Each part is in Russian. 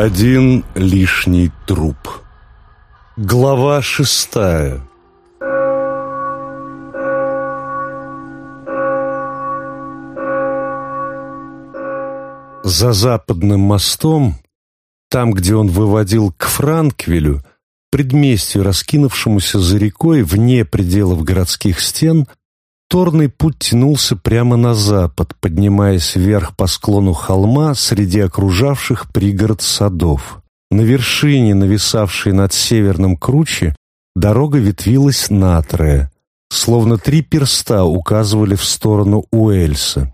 Один лишний труп. Глава шестая. За западным мостом, там, где он выводил к Франквилю, предместью, раскинувшемуся за рекой вне пределов городских стен, торный путь тянулся прямо на запад, поднимаясь вверх по склону холма среди окружавших пригород садов. На вершине, нависавшей над северным круче, дорога ветвилась натрое, словно три перста указывали в сторону Уэльса.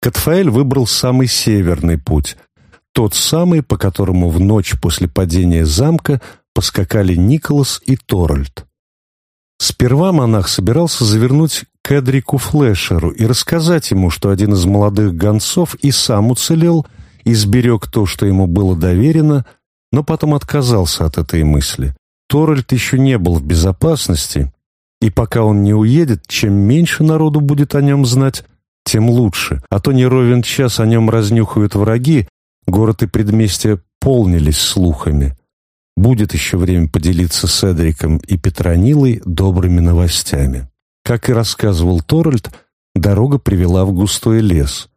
Катфаэль выбрал самый северный путь, тот самый, по которому в ночь после падения замка поскакали Николас и Торальд. Сперва монах собирался завернуть к Эдрику Флешеру и рассказать ему, что один из молодых гонцов и сам уцелел, и сберег то, что ему было доверено, но потом отказался от этой мысли. Торальд еще не был в безопасности, и пока он не уедет, чем меньше народу будет о нем знать, тем лучше, а то не ровен час о нем разнюхают враги, город и предместья полнились слухами. Будет еще время поделиться с Эдриком и Петронилой добрыми новостями. Как и рассказывал Торальд, дорога привела в густой лес.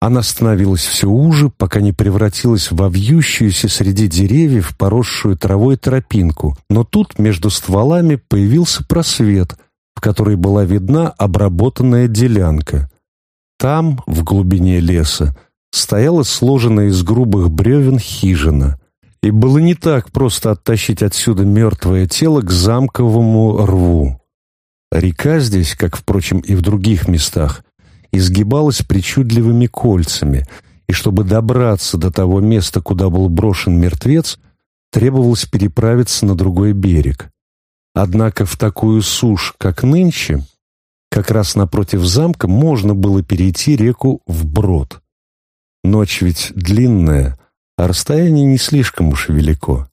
Она становилась все уже, пока не превратилась во вьющуюся среди деревьев поросшую травой тропинку, но тут между стволами появился просвет, в который была видна обработанная делянка. Там, в глубине леса, стояла сложенная из грубых бревен хижина. И было не так просто оттащить отсюда мертвое тело к замковому рву. Река здесь, как, впрочем, и в других местах, изгибалась причудливыми кольцами, и чтобы добраться до того места, куда был брошен мертвец, требовалось переправиться на другой берег. Однако в такую сушь, как нынче, как раз напротив замка можно было перейти реку вброд. Ночь ведь длинная, а расстояние не слишком уж велико.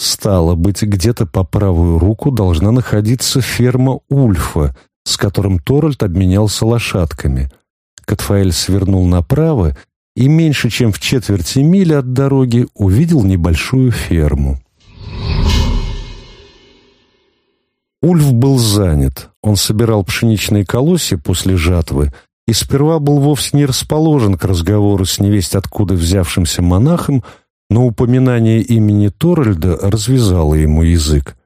Стало быть, где-то по правую руку должна находиться ферма Ульфа, с которым Торальд обменялся лошадками. Катфаэль свернул направо и меньше чем в четверти мили от дороги увидел небольшую ферму. Ульф был занят. Он собирал пшеничные колосья после жатвы и сперва был вовсе не расположен к разговору с невесть откуда взявшимся монахом, но упоминание имени Торальда развязало ему язык.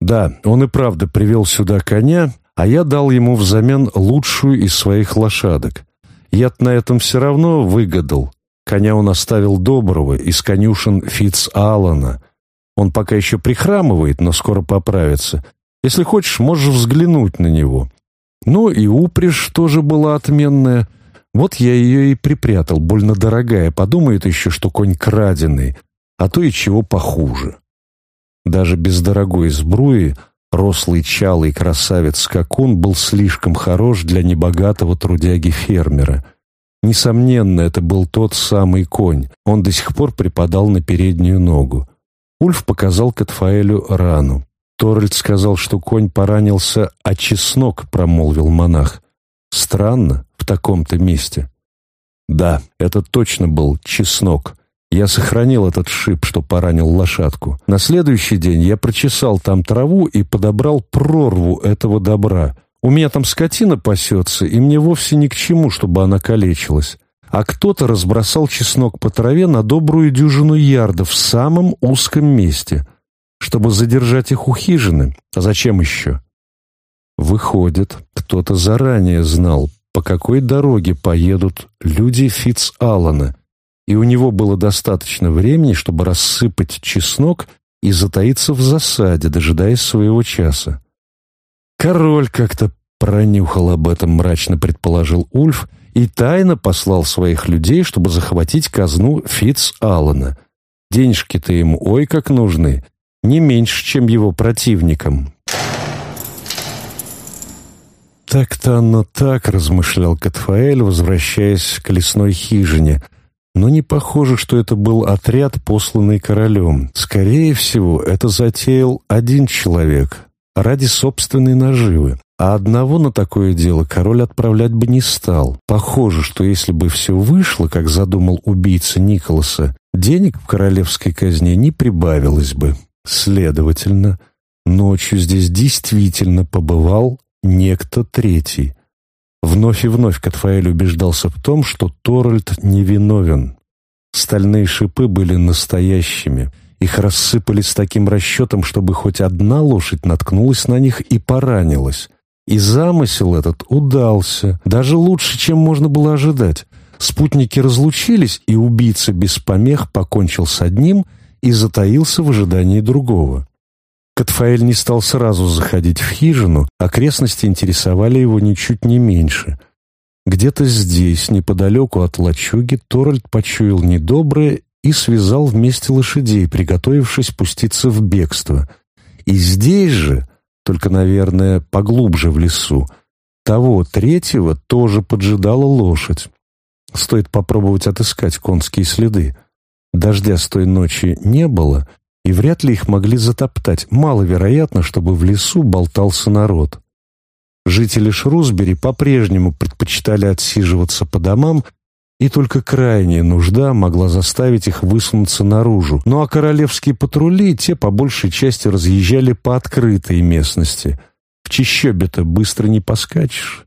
Да, он и правда привел сюда коня, а я дал ему взамен лучшую из своих лошадок. я на этом все равно выгадал. Коня он оставил доброго, из конюшен Фитц Аллана. Он пока еще прихрамывает, но скоро поправится — если хочешь, можешь взглянуть на него. Ну и упряжь тоже была отменная. Вот я ее и припрятал, больно дорогая. Подумает еще, что конь краденый, а то и чего похуже. Даже без дорогой сбруи рослый чалый красавец-скакун был слишком хорош для небогатого трудяги-фермера. Несомненно, это был тот самый конь. Он до сих пор припадал на переднюю ногу. Ульф показал Катфаэлю рану. Торальд сказал, что конь поранился, а чеснок, промолвил монах. Странно, таком-то месте. Да, это точно был чеснок. Я сохранил этот шип, что поранил лошадку. На следующий день я прочесал там траву и подобрал прорву этого добра. У меня там скотина пасется, и мне вовсе ни к чему, чтобы она калечилась. А кто-то разбросал чеснок по траве на добрую дюжину ярдов в самом узком месте — чтобы задержать их у хижины. А зачем еще? Выходит, кто-то заранее знал, по какой дороге поедут люди Фитц Аллана, и у него было достаточно времени, чтобы рассыпать чеснок и затаиться в засаде, дожидаясь своего часа. Король как-то пронюхал об этом, мрачно предположил Ульф, и тайно послал своих людей, чтобы захватить казну Фитц Аллана. Денежки-то ему ой как нужны, не меньше, чем его противникам. «Так-то оно так», — размышлял Катфаэль, возвращаясь к лесной хижине. Но не похоже, что это был отряд, посланный королем. Скорее всего, это затеял один человек ради собственной наживы. А одного на такое дело король отправлять бы не стал. Похоже, что если бы все вышло, как задумал убийца Николаса, денег в королевской казне не прибавилось бы. Следовательно, ночью здесь действительно побывал некто третий. Вновь и вновь Катфаэль убеждался в том, что Торальд невиновен. Стальные шипы были настоящими. Их рассыпали с таким расчетом, чтобы хоть одна лошадь наткнулась на них и поранилась. И замысел этот удался, даже лучше, чем можно было ожидать. Спутники разлучились, и убийца без помех покончил с одним и затаился в ожидании другого. Катфаэль не стал сразу заходить в хижину, окрестности интересовали его ничуть не меньше. Где-то здесь, неподалеку от лачуги, Торальд почуял недоброе и связал вместе лошадей, приготовившись пуститься в бегство. И здесь же, только, наверное, поглубже в лесу, того третьего тоже поджидала лошадь. Стоит попробовать отыскать конские следы. Дождя с той ночи не было, и вряд ли их могли затоптать. Маловероятно, чтобы в лесу болтался народ. Жители Шрусбери по-прежнему предпочитали отсиживаться по домам, и только крайняя нужда могла заставить их высунуться наружу. Ну а королевские патрули, те по большей части разъезжали по открытой местности. В чищобе-то быстро не поскачешь.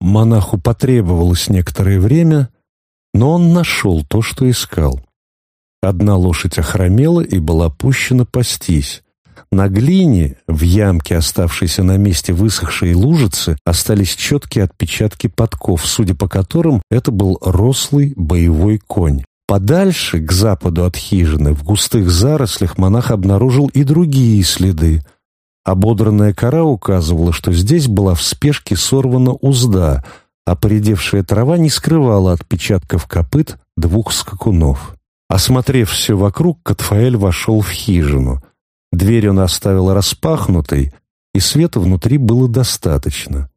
Монаху потребовалось некоторое время, но он нашел то, что искал. Одна лошадь охромела и была пущена пастись. На глине, в ямке, оставшейся на месте высохшей лужицы, остались четкие отпечатки подков, судя по которым это был рослый боевой конь. Подальше, к западу от хижины, в густых зарослях монах обнаружил и другие следы. Ободранная кора указывала, что здесь была в спешке сорвана узда, а поредевшая трава не скрывала отпечатков копыт двух скакунов. Осмотрев все вокруг, Катфаэль вошел в хижину. Дверь он оставил распахнутой, и света внутри было достаточно.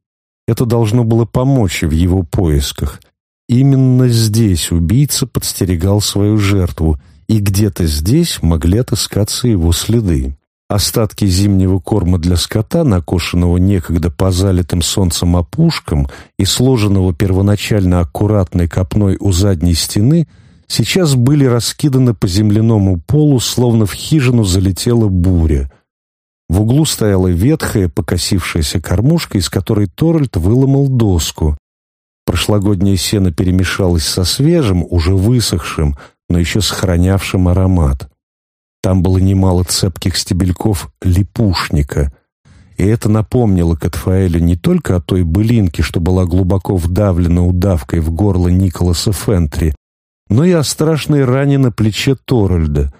Это должно было помочь в его поисках. Именно здесь убийца подстерегал свою жертву, и где-то здесь могли отыскаться его следы. Остатки зимнего корма для скота, накошенного некогда по залитым солнцем опушкам и сложенного первоначально аккуратной копной у задней стены – сейчас были раскиданы по земляному полу, словно в хижину залетела буря. В углу стояла ветхая, покосившаяся кормушка, из которой Торальд выломал доску. Прошлогоднее сено перемешалось со свежим, уже высохшим, но еще сохранявшим аромат. Там было немало цепких стебельков липушника, и это напомнило Катфаэлю не только о той былинке, что была глубоко вдавлена удавкой в горло Николаса Фентри, но и о страшной ране на плече Торальда.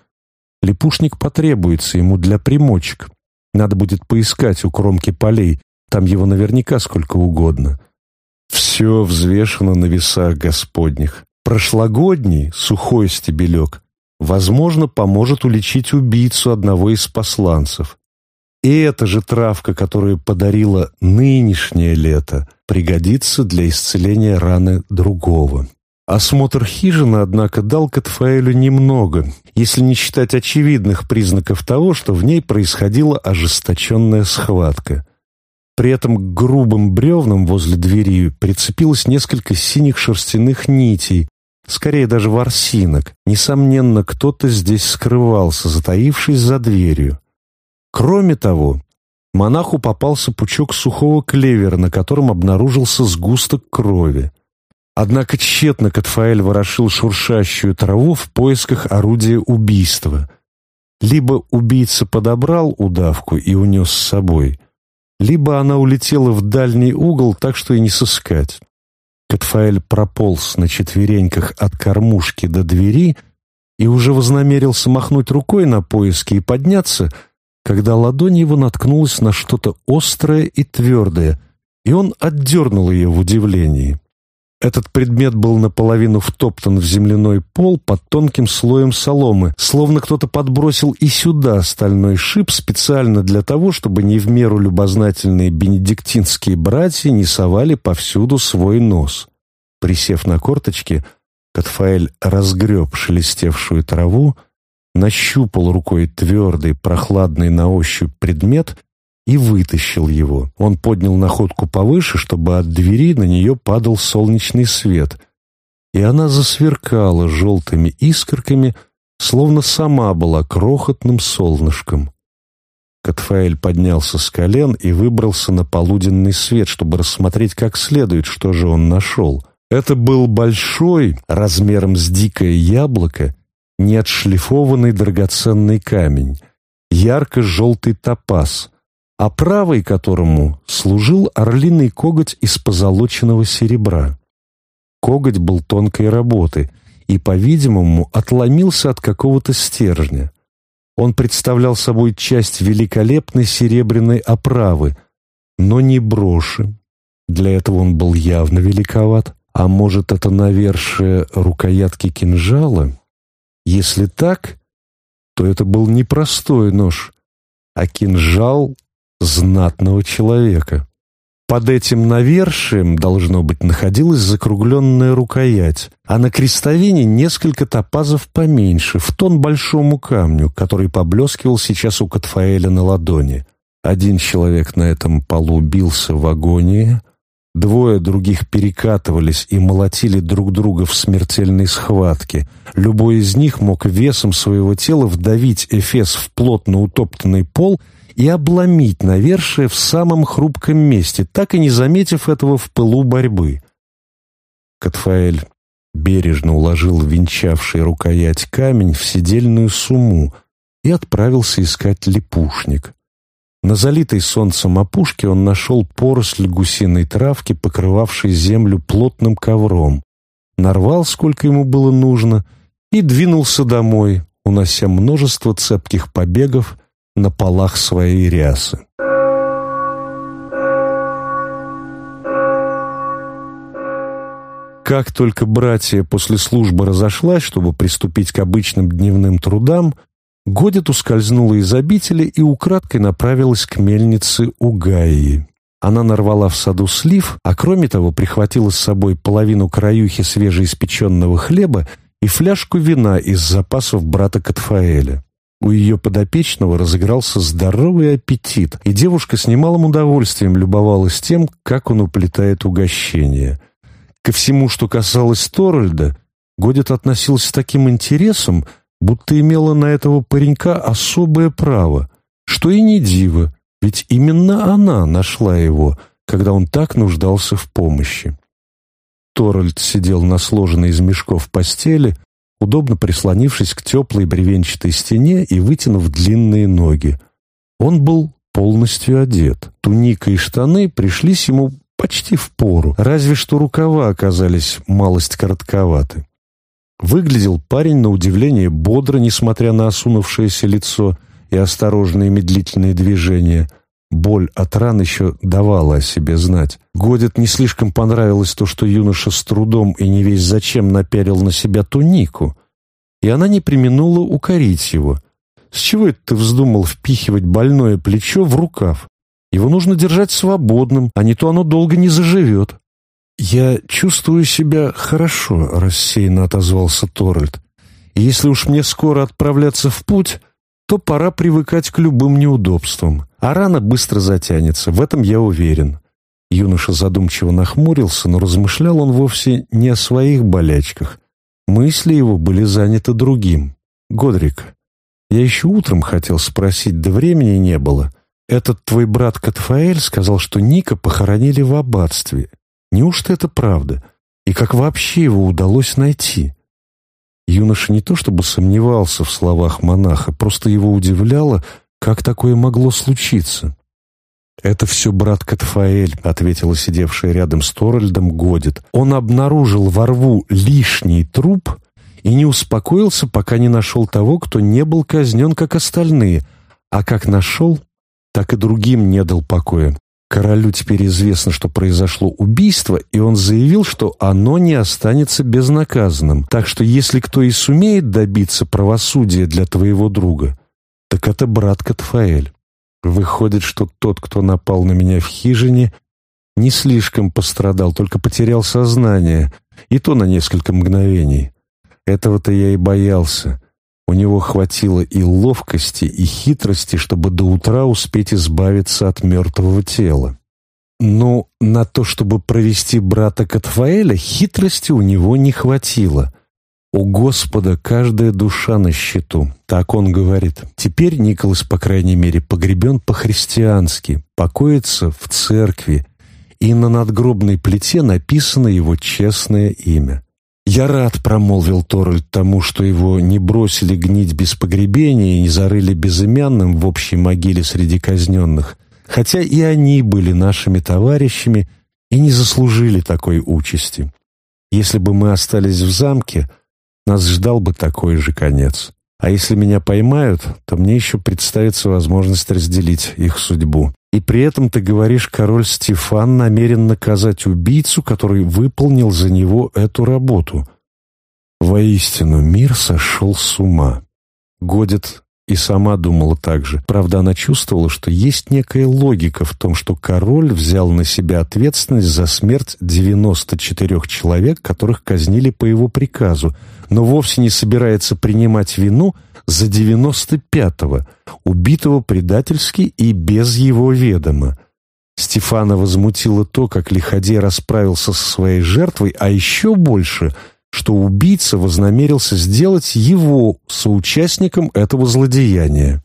Лепушник потребуется ему для примочек. Надо будет поискать у кромки полей, там его наверняка сколько угодно. Все взвешено на весах господних. Прошлогодний сухой стебелек, возможно, поможет уличить убийцу одного из посланцев. И эта же травка, которую подарила нынешнее лето, пригодится для исцеления раны другого. Осмотр хижины, однако, дал Катфаэлю немного, если не считать очевидных признаков того, что в ней происходила ожесточенная схватка. При этом к грубым бревнам возле двери прицепилось несколько синих шерстяных нитей, скорее даже ворсинок. Несомненно, кто-то здесь скрывался, затаившись за дверью. Кроме того, монаху попался пучок сухого клевера, на котором обнаружился сгусток крови. Однако тщетно Катфаэль ворошил шуршащую траву в поисках орудия убийства. Либо убийца подобрал удавку и унес с собой, либо она улетела в дальний угол, так что и не сыскать. Катфаэль прополз на четвереньках от кормушки до двери и уже вознамерился махнуть рукой на поиски и подняться, когда ладонь его наткнулась на что-то острое и твердое, и он отдернул ее в удивлении. Этот предмет был наполовину втоптан в земляной пол под тонким слоем соломы, словно кто-то подбросил и сюда стальной шип специально для того, чтобы не в меру любознательные бенедиктинские братья не совали повсюду свой нос. Присев на корточки, Катфаэль разгреб шелестевшую траву, нащупал рукой твердый, прохладный на ощупь предмет и вытащил его. Он поднял находку повыше, чтобы от двери на нее падал солнечный свет, и она засверкала желтыми искорками, словно сама была крохотным солнышком. Катфаэль поднялся с колен и выбрался на полуденный свет, чтобы рассмотреть как следует, что же он нашел. Это был большой, размером с дикое яблоко, неотшлифованный драгоценный камень, ярко-желтый топаз, оправой которому служил орлиный коготь из позолоченного серебра. Коготь был тонкой работы и, по-видимому, отломился от какого-то стержня. Он представлял собой часть великолепной серебряной оправы, но не броши. Для этого он был явно великоват. А может, это навершие рукоятки кинжала? Если так, то это был не простой нож, а кинжал знатного человека. Под этим навершием, должно быть, находилась закругленная рукоять, а на крестовине несколько топазов поменьше, в тон большому камню, который поблескивал сейчас у Катфаэля на ладони. Один человек на этом полу бился в агонии, двое других перекатывались и молотили друг друга в смертельной схватке. Любой из них мог весом своего тела вдавить Эфес в плотно утоптанный пол — и обломить навершие в самом хрупком месте, так и не заметив этого в пылу борьбы. Катфаэль бережно уложил венчавший рукоять камень в седельную сумму и отправился искать липушник. На залитой солнцем опушке он нашел поросль гусиной травки, покрывавшей землю плотным ковром, нарвал, сколько ему было нужно, и двинулся домой, унося множество цепких побегов на полах своей рясы. Как только братья после службы разошлась, чтобы приступить к обычным дневным трудам, Годит ускользнула из обители и украдкой направилась к мельнице у Гаи. Она нарвала в саду слив, а кроме того прихватила с собой половину краюхи свежеиспеченного хлеба и фляжку вина из запасов брата Катфаэля. У ее подопечного разыгрался здоровый аппетит, и девушка с немалым удовольствием любовалась тем, как он уплетает угощение. Ко всему, что касалось Торальда, Годит относился с таким интересом, будто имела на этого паренька особое право, что и не диво, ведь именно она нашла его, когда он так нуждался в помощи. Торальд сидел на сложенной из мешков постели, удобно прислонившись к теплой бревенчатой стене и вытянув длинные ноги. Он был полностью одет. Туника и штаны пришлись ему почти в пору, разве что рукава оказались малость коротковаты. Выглядел парень на удивление бодро, несмотря на осунувшееся лицо и осторожные медлительные движения. Боль от ран еще давала о себе знать. Годет не слишком понравилось то, что юноша с трудом и не весь зачем напялил на себя тунику, и она не применула укорить его. «С чего это ты вздумал впихивать больное плечо в рукав? Его нужно держать свободным, а не то оно долго не заживет». «Я чувствую себя хорошо», — рассеянно отозвался Торальд. «И если уж мне скоро отправляться в путь, то пора привыкать к любым неудобствам. А рана быстро затянется, в этом я уверен». Юноша задумчиво нахмурился, но размышлял он вовсе не о своих болячках. Мысли его были заняты другим. «Годрик, я еще утром хотел спросить, да времени не было. Этот твой брат Катфаэль сказал, что Ника похоронили в аббатстве. Неужто это правда? И как вообще его удалось найти?» Юноша не то чтобы сомневался в словах монаха, просто его удивляло, как такое могло случиться. «Это все брат Катфаэль», — ответила сидевшая рядом с Торальдом Годит. «Он обнаружил во рву лишний труп и не успокоился, пока не нашел того, кто не был казнен, как остальные, а как нашел, так и другим не дал покоя. Королю теперь известно, что произошло убийство, и он заявил, что оно не останется безнаказанным. Так что если кто и сумеет добиться правосудия для твоего друга, так это брат Катфаэль. Выходит, что тот, кто напал на меня в хижине, не слишком пострадал, только потерял сознание, и то на несколько мгновений. Этого-то я и боялся. У него хватило и ловкости, и хитрости, чтобы до утра успеть избавиться от мертвого тела. Но на то, чтобы провести брата Катфаэля, хитрости у него не хватило. У Господа каждая душа на счету, так он говорит. Теперь Николас, по крайней мере, погребен по-христиански, покоится в церкви, и на надгробной плите написано его честное имя. «Я рад», — промолвил Торальд, «тому, что его не бросили гнить без погребения и не зарыли безымянным в общей могиле среди казненных, хотя и они были нашими товарищами и не заслужили такой участи. Если бы мы остались в замке, нас ждал бы такой же конец. А если меня поймают, то мне еще представится возможность разделить их судьбу. И при этом ты говоришь, король Стефан намерен наказать убийцу, который выполнил за него эту работу. Воистину, мир сошел с ума. Годит и сама думала так же. Правда, она чувствовала, что есть некая логика в том, что король взял на себя ответственность за смерть 94 человек, которых казнили по его приказу, но вовсе не собирается принимать вину за 95-го, убитого предательски и без его ведома. Стефана возмутило то, как Лиходей расправился со своей жертвой, а еще больше — что убийца вознамерился сделать его соучастником этого злодеяния.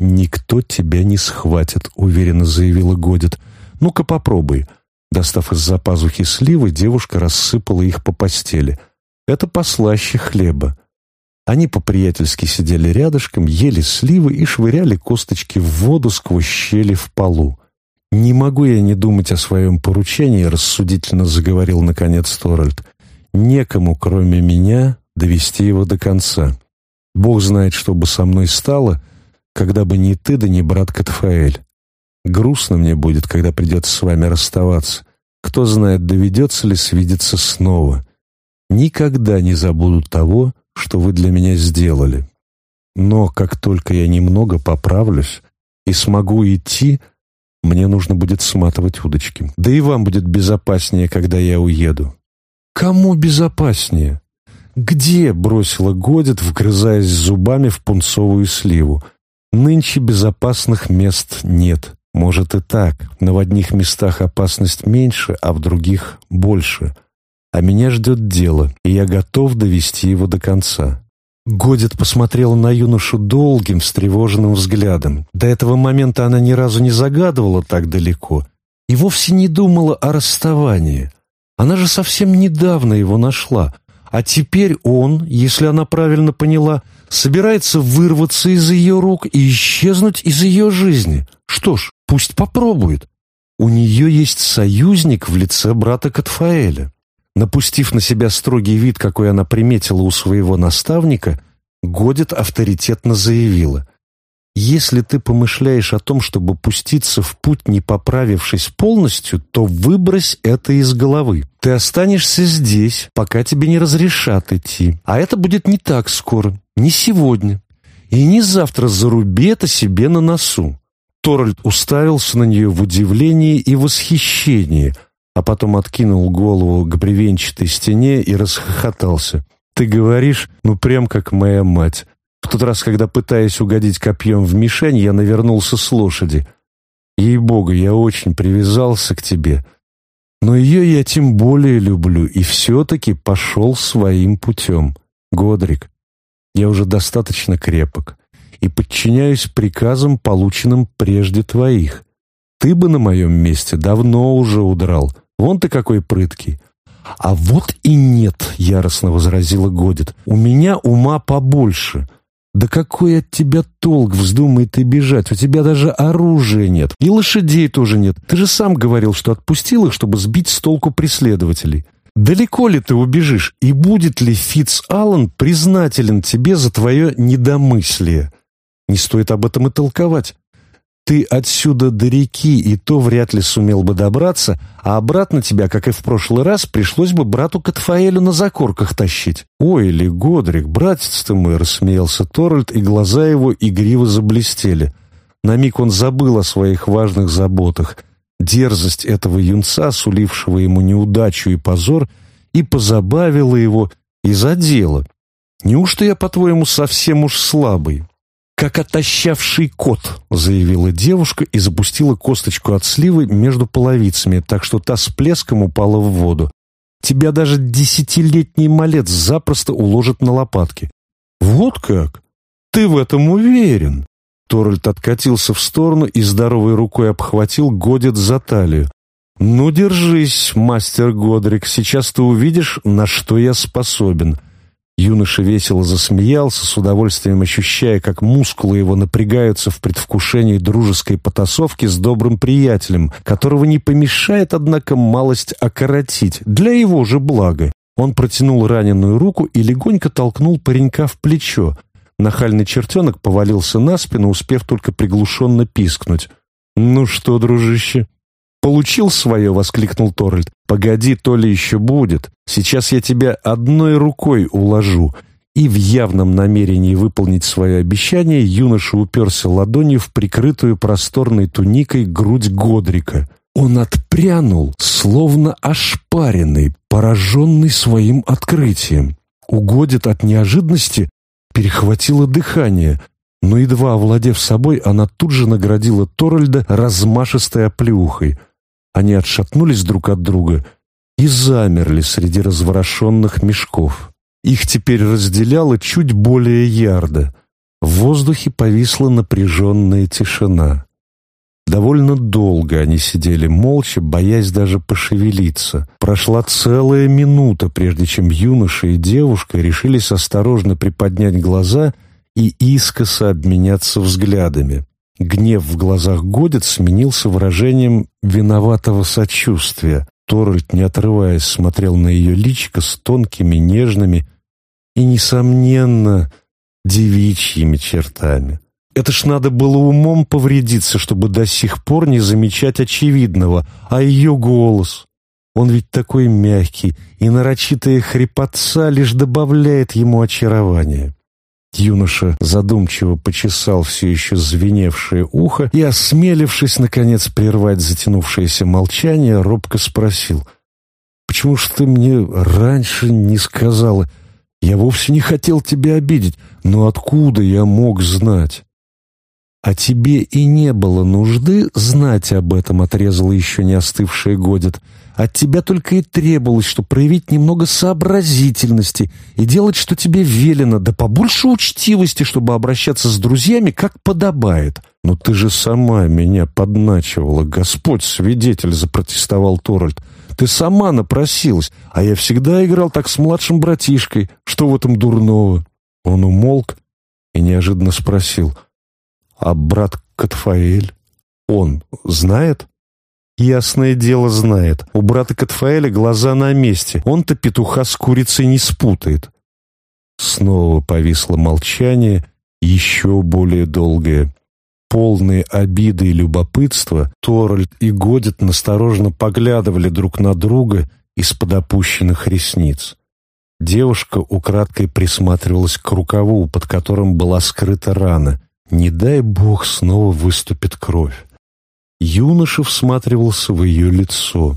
«Никто тебя не схватит», — уверенно заявила Годит. «Ну-ка попробуй». Достав из-за пазухи сливы, девушка рассыпала их по постели. Это послаще хлеба. Они по-приятельски сидели рядышком, ели сливы и швыряли косточки в воду сквозь щели в полу. «Не могу я не думать о своем поручении», — рассудительно заговорил наконец Торальд некому, кроме меня, довести его до конца. Бог знает, что бы со мной стало, когда бы не ты, да не брат Катфаэль. Грустно мне будет, когда придется с вами расставаться. Кто знает, доведется ли свидеться снова. Никогда не забуду того, что вы для меня сделали. Но как только я немного поправлюсь и смогу идти, мне нужно будет сматывать удочки. Да и вам будет безопаснее, когда я уеду. Кому безопаснее? Где бросила Годит, вгрызаясь зубами в пунцовую сливу? Нынче безопасных мест нет. Может и так, но в одних местах опасность меньше, а в других больше. А меня ждет дело, и я готов довести его до конца. Годит посмотрела на юношу долгим, встревоженным взглядом. До этого момента она ни разу не загадывала так далеко и вовсе не думала о расставании. Она же совсем недавно его нашла. А теперь он, если она правильно поняла, собирается вырваться из ее рук и исчезнуть из ее жизни. Что ж, пусть попробует. У нее есть союзник в лице брата Катфаэля. Напустив на себя строгий вид, какой она приметила у своего наставника, Годит авторитетно заявила — если ты помышляешь о том, чтобы пуститься в путь, не поправившись полностью, то выбрось это из головы. Ты останешься здесь, пока тебе не разрешат идти. А это будет не так скоро, не сегодня. И не завтра заруби это себе на носу. Торальд уставился на нее в удивлении и восхищении, а потом откинул голову к бревенчатой стене и расхохотался. «Ты говоришь, ну прям как моя мать. В тот раз, когда, пытаясь угодить копьем в мишень, я навернулся с лошади. Ей-богу, я очень привязался к тебе. Но ее я тем более люблю и все-таки пошел своим путем. Годрик, я уже достаточно крепок и подчиняюсь приказам, полученным прежде твоих. Ты бы на моем месте давно уже удрал. Вон ты какой прыткий. «А вот и нет», — яростно возразила Годит. «У меня ума побольше. «Да какой от тебя толк, вздумай ты бежать? У тебя даже оружия нет. И лошадей тоже нет. Ты же сам говорил, что отпустил их, чтобы сбить с толку преследователей. Далеко ли ты убежишь? И будет ли Фитц Аллен признателен тебе за твое недомыслие? Не стоит об этом и толковать. Ты отсюда до реки и то вряд ли сумел бы добраться, а обратно тебя, как и в прошлый раз, пришлось бы брату Катфаэлю на закорках тащить. Ой, ли Годрик, братец ты мой, рассмеялся Торальд, и глаза его игриво заблестели. На миг он забыл о своих важных заботах. Дерзость этого юнца, сулившего ему неудачу и позор, и позабавила его, и задела. Неужто я, по-твоему, совсем уж слабый? «Как отощавший кот», — заявила девушка и запустила косточку от сливы между половицами, так что та с плеском упала в воду. Тебя даже десятилетний малец запросто уложит на лопатки. Вот как? Ты в этом уверен? Торальд откатился в сторону и здоровой рукой обхватил Годит за талию. «Ну, держись, мастер Годрик, сейчас ты увидишь, на что я способен». Юноша весело засмеялся, с удовольствием ощущая, как мускулы его напрягаются в предвкушении дружеской потасовки с добрым приятелем, которого не помешает, однако, малость окоротить, для его же блага. Он протянул раненую руку и легонько толкнул паренька в плечо. Нахальный чертенок повалился на спину, успев только приглушенно пискнуть. «Ну что, дружище?» «Получил свое!» — воскликнул Торальд. «Погоди, то ли еще будет. Сейчас я тебя одной рукой уложу». И в явном намерении выполнить свое обещание юноша уперся ладонью в прикрытую просторной туникой грудь Годрика. Он отпрянул, словно ошпаренный, пораженный своим открытием. Угодит от неожиданности, перехватило дыхание, но, едва овладев собой, она тут же наградила Торальда размашистой оплеухой. Они отшатнулись друг от друга и замерли среди разворошенных мешков. Их теперь разделяло чуть более ярда. В воздухе повисла напряженная тишина. Довольно долго они сидели молча, боясь даже пошевелиться. Прошла целая минута, прежде чем юноша и девушка решились осторожно приподнять глаза и искоса обменяться взглядами. Гнев в глазах Годит сменился выражением виноватого сочувствия. Торальд, не отрываясь, смотрел на ее личико с тонкими, нежными и, несомненно, девичьими чертами. Это ж надо было умом повредиться, чтобы до сих пор не замечать очевидного. А ее голос... Он ведь такой мягкий, и нарочитая хрипотца лишь добавляет ему очарования. Юноша задумчиво почесал все еще звеневшее ухо и, осмелившись, наконец, прервать затянувшееся молчание, робко спросил, «Почему ж ты мне раньше не сказала? Я вовсе не хотел тебя обидеть, но откуда я мог знать?» «А тебе и не было нужды знать об этом», — отрезала еще не остывшая Годит. «От тебя только и требовалось, что проявить немного сообразительности и делать, что тебе велено, да побольше учтивости, чтобы обращаться с друзьями, как подобает». «Но ты же сама меня подначивала, Господь свидетель», — запротестовал Торальд. «Ты сама напросилась, а я всегда играл так с младшим братишкой. Что в этом дурного?» Он умолк и неожиданно спросил — а брат Катфаэль? Он знает? Ясное дело знает. У брата Катфаэля глаза на месте. Он-то петуха с курицей не спутает. Снова повисло молчание, еще более долгое. Полные обиды и любопытства, Торальд и Годит насторожно поглядывали друг на друга из-под опущенных ресниц. Девушка украдкой присматривалась к рукаву, под которым была скрыта рана. Не дай бог снова выступит кровь. Юноша всматривался в ее лицо.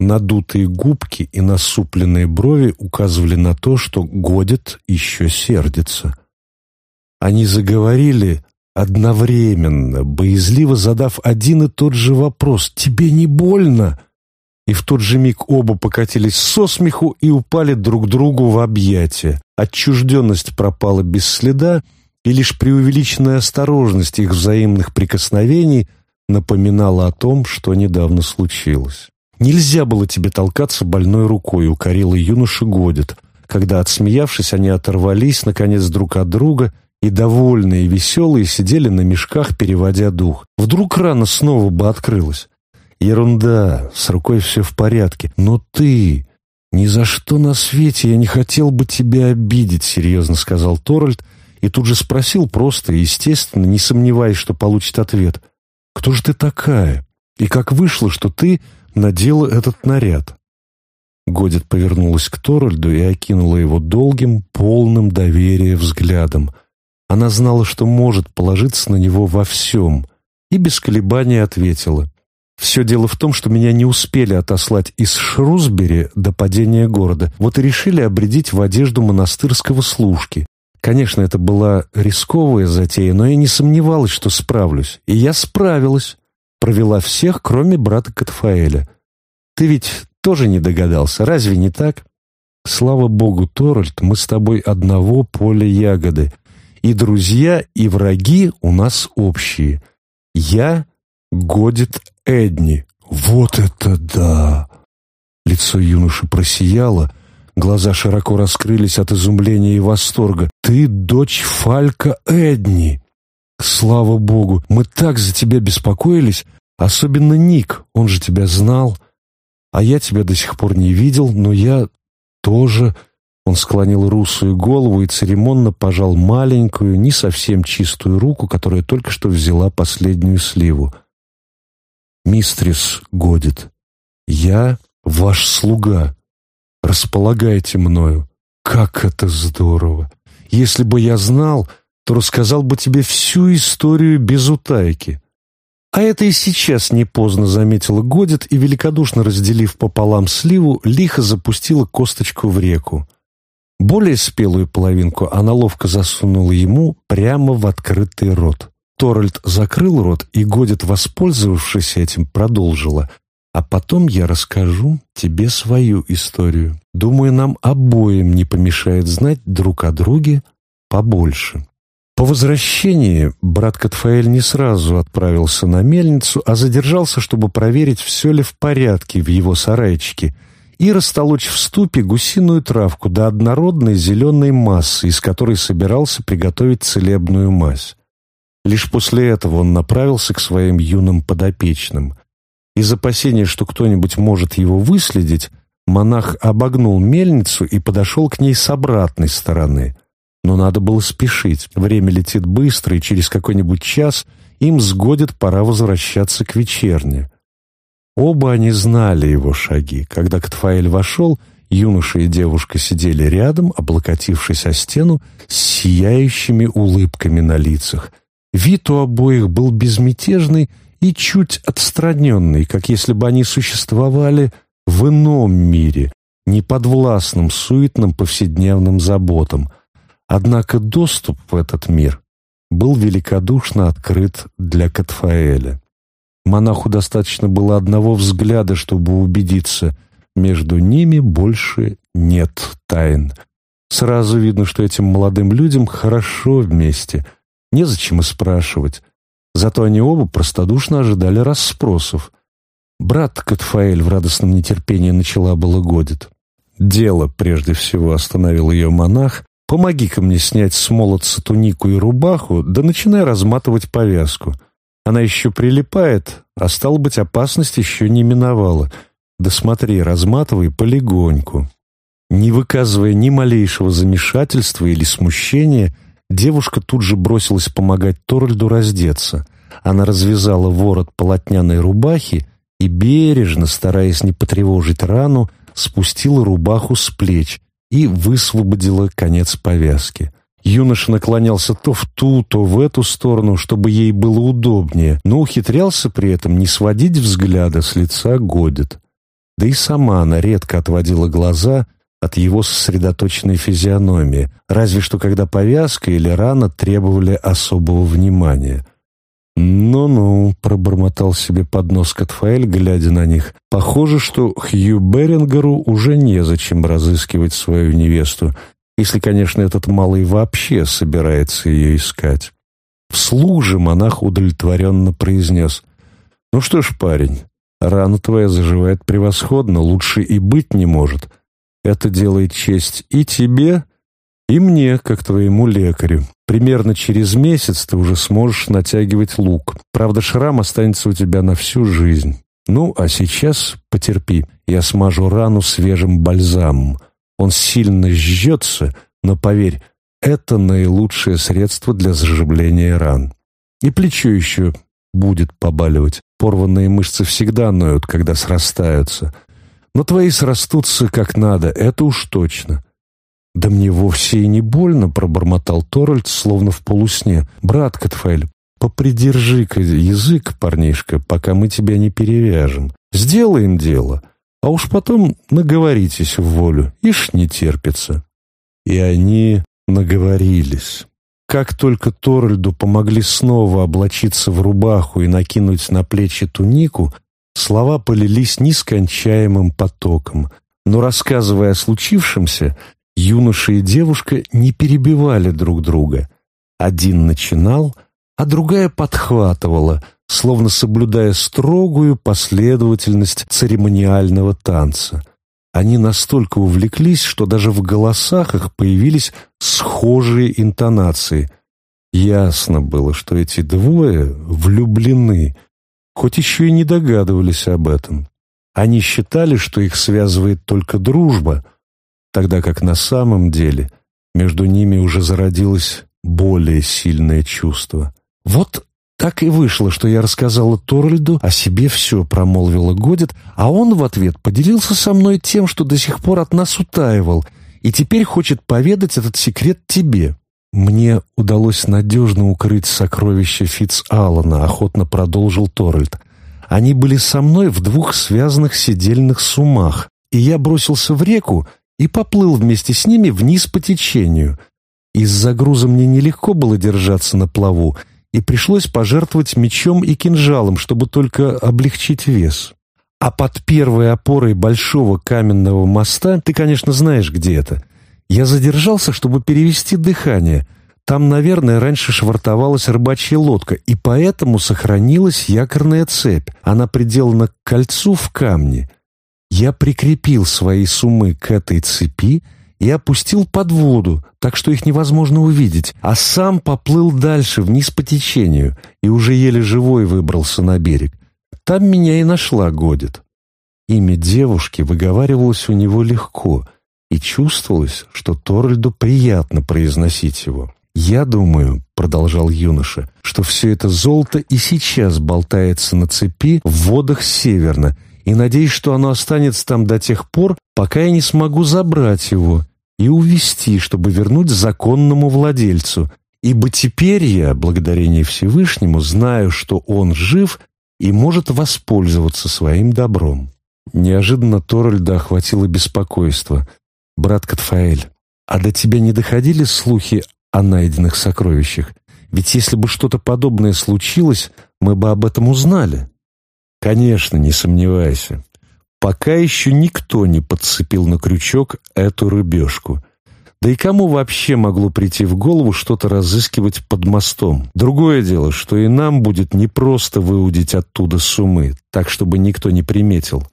Надутые губки и насупленные брови указывали на то, что Годит еще сердится. Они заговорили одновременно, боязливо задав один и тот же вопрос «Тебе не больно?» И в тот же миг оба покатились со смеху и упали друг другу в объятия. Отчужденность пропала без следа, и лишь преувеличенная осторожность их взаимных прикосновений напоминала о том, что недавно случилось. «Нельзя было тебе толкаться больной рукой», — укорила юноша Годит, когда, отсмеявшись, они оторвались, наконец, друг от друга и, довольные и веселые, сидели на мешках, переводя дух. Вдруг рана снова бы открылась. «Ерунда, с рукой все в порядке, но ты...» «Ни за что на свете я не хотел бы тебя обидеть», — серьезно сказал Торальд, и тут же спросил просто, естественно, не сомневаясь, что получит ответ. «Кто же ты такая? И как вышло, что ты надела этот наряд?» Годит повернулась к Торальду и окинула его долгим, полным доверия взглядом. Она знала, что может положиться на него во всем, и без колебания ответила. «Все дело в том, что меня не успели отослать из Шрусбери до падения города, вот и решили обредить в одежду монастырского служки. Конечно, это была рисковая затея, но я не сомневалась, что справлюсь. И я справилась. Провела всех, кроме брата Катфаэля. Ты ведь тоже не догадался. Разве не так? Слава богу, Торальд, мы с тобой одного поля ягоды. И друзья, и враги у нас общие. Я годит Эдни. Вот это да! Лицо юноши просияло, глаза широко раскрылись от изумления и восторга. «Ты дочь Фалька Эдни!» «Слава богу! Мы так за тебя беспокоились, особенно Ник, он же тебя знал. А я тебя до сих пор не видел, но я тоже...» Он склонил русую голову и церемонно пожал маленькую, не совсем чистую руку, которая только что взяла последнюю сливу. «Мистрис Годит, я ваш слуга. Располагайте мною. Как это здорово! Если бы я знал, то рассказал бы тебе всю историю без утайки». А это и сейчас не поздно заметила Годит и, великодушно разделив пополам сливу, лихо запустила косточку в реку. Более спелую половинку она ловко засунула ему прямо в открытый рот. Торальд закрыл рот, и Годит, воспользовавшись этим, продолжила. «А потом я расскажу тебе свою историю. Думаю, нам обоим не помешает знать друг о друге побольше». По возвращении брат Катфаэль не сразу отправился на мельницу, а задержался, чтобы проверить, все ли в порядке в его сарайчике, и растолочь в ступе гусиную травку до однородной зеленой массы, из которой собирался приготовить целебную мазь. Лишь после этого он направился к своим юным подопечным. Из опасения, что кто-нибудь может его выследить, монах обогнул мельницу и подошел к ней с обратной стороны. Но надо было спешить, время летит быстро, и через какой-нибудь час им сгодит пора возвращаться к вечерне. Оба они знали его шаги. Когда Катфаэль вошел, юноша и девушка сидели рядом, облокотившись о стену, с сияющими улыбками на лицах — Вид у обоих был безмятежный и чуть отстраненный, как если бы они существовали в ином мире, неподвластном суетным повседневным заботам. Однако доступ в этот мир был великодушно открыт для Катфаэля. Монаху достаточно было одного взгляда, чтобы убедиться, между ними больше нет тайн. Сразу видно, что этим молодым людям хорошо вместе — Незачем и спрашивать. Зато они оба простодушно ожидали расспросов. Брат Катфаэль в радостном нетерпении начала было годит. «Дело, прежде всего, остановил ее монах. Помоги-ка мне снять с молодца тунику и рубаху, да начинай разматывать повязку. Она еще прилипает, а стало быть, опасность еще не миновала. Да смотри, разматывай полегоньку». Не выказывая ни малейшего замешательства или смущения, Девушка тут же бросилась помогать Торальду раздеться. Она развязала ворот полотняной рубахи и, бережно, стараясь не потревожить рану, спустила рубаху с плеч и высвободила конец повязки. Юноша наклонялся то в ту, то в эту сторону, чтобы ей было удобнее, но ухитрялся при этом не сводить взгляда с лица Годит. Да и сама она редко отводила глаза, от его сосредоточенной физиономии, разве что когда повязка или рана требовали особого внимания. «Ну-ну», — пробормотал себе под нос Катфаэль, глядя на них. «Похоже, что Хью Берингеру уже незачем разыскивать свою невесту, если, конечно, этот малый вообще собирается ее искать». Вслух же монах удовлетворенно произнес. «Ну что ж, парень, рана твоя заживает превосходно, лучше и быть не может». Это делает честь и тебе, и мне, как твоему лекарю. Примерно через месяц ты уже сможешь натягивать лук. Правда, шрам останется у тебя на всю жизнь. Ну, а сейчас потерпи, я смажу рану свежим бальзамом. Он сильно жжется, но поверь, это наилучшее средство для заживления ран. И плечо еще будет побаливать. Порванные мышцы всегда ноют, когда срастаются. Но твои срастутся как надо, это уж точно. Да мне вовсе и не больно, пробормотал Торальд, словно в полусне. Брат Катфаэль, попридержи-ка язык, парнишка, пока мы тебя не перевяжем. Сделаем дело, а уж потом наговоритесь в волю, ишь не терпится. И они наговорились. Как только Торальду помогли снова облачиться в рубаху и накинуть на плечи тунику, Слова полились нескончаемым потоком, но, рассказывая о случившемся, юноша и девушка не перебивали друг друга. Один начинал, а другая подхватывала, словно соблюдая строгую последовательность церемониального танца. Они настолько увлеклись, что даже в голосах их появились схожие интонации. Ясно было, что эти двое влюблены, хоть еще и не догадывались об этом. Они считали, что их связывает только дружба, тогда как на самом деле между ними уже зародилось более сильное чувство. Вот так и вышло, что я рассказала Торальду о себе все, промолвила Годит, а он в ответ поделился со мной тем, что до сих пор от нас утаивал, и теперь хочет поведать этот секрет тебе. Мне удалось надежно укрыть сокровища Фитц Аллана, охотно продолжил Торальд. Они были со мной в двух связанных седельных сумах, и я бросился в реку и поплыл вместе с ними вниз по течению. Из-за груза мне нелегко было держаться на плаву, и пришлось пожертвовать мечом и кинжалом, чтобы только облегчить вес. А под первой опорой большого каменного моста, ты, конечно, знаешь, где это, я задержался, чтобы перевести дыхание. Там, наверное, раньше швартовалась рыбачья лодка, и поэтому сохранилась якорная цепь. Она приделана к кольцу в камне. Я прикрепил свои сумы к этой цепи и опустил под воду, так что их невозможно увидеть, а сам поплыл дальше, вниз по течению, и уже еле живой выбрался на берег. Там меня и нашла Годит. Имя девушки выговаривалось у него легко, и чувствовалось, что Торальду приятно произносить его. «Я думаю», — продолжал юноша, — «что все это золото и сейчас болтается на цепи в водах северно, и надеюсь, что оно останется там до тех пор, пока я не смогу забрать его и увести, чтобы вернуть законному владельцу, ибо теперь я, благодарение Всевышнему, знаю, что он жив и может воспользоваться своим добром». Неожиданно Торальда охватило беспокойство. «Брат Катфаэль, а до тебя не доходили слухи о найденных сокровищах? Ведь если бы что-то подобное случилось, мы бы об этом узнали». «Конечно, не сомневайся. Пока еще никто не подцепил на крючок эту рыбешку. Да и кому вообще могло прийти в голову что-то разыскивать под мостом? Другое дело, что и нам будет непросто выудить оттуда суммы, так, чтобы никто не приметил.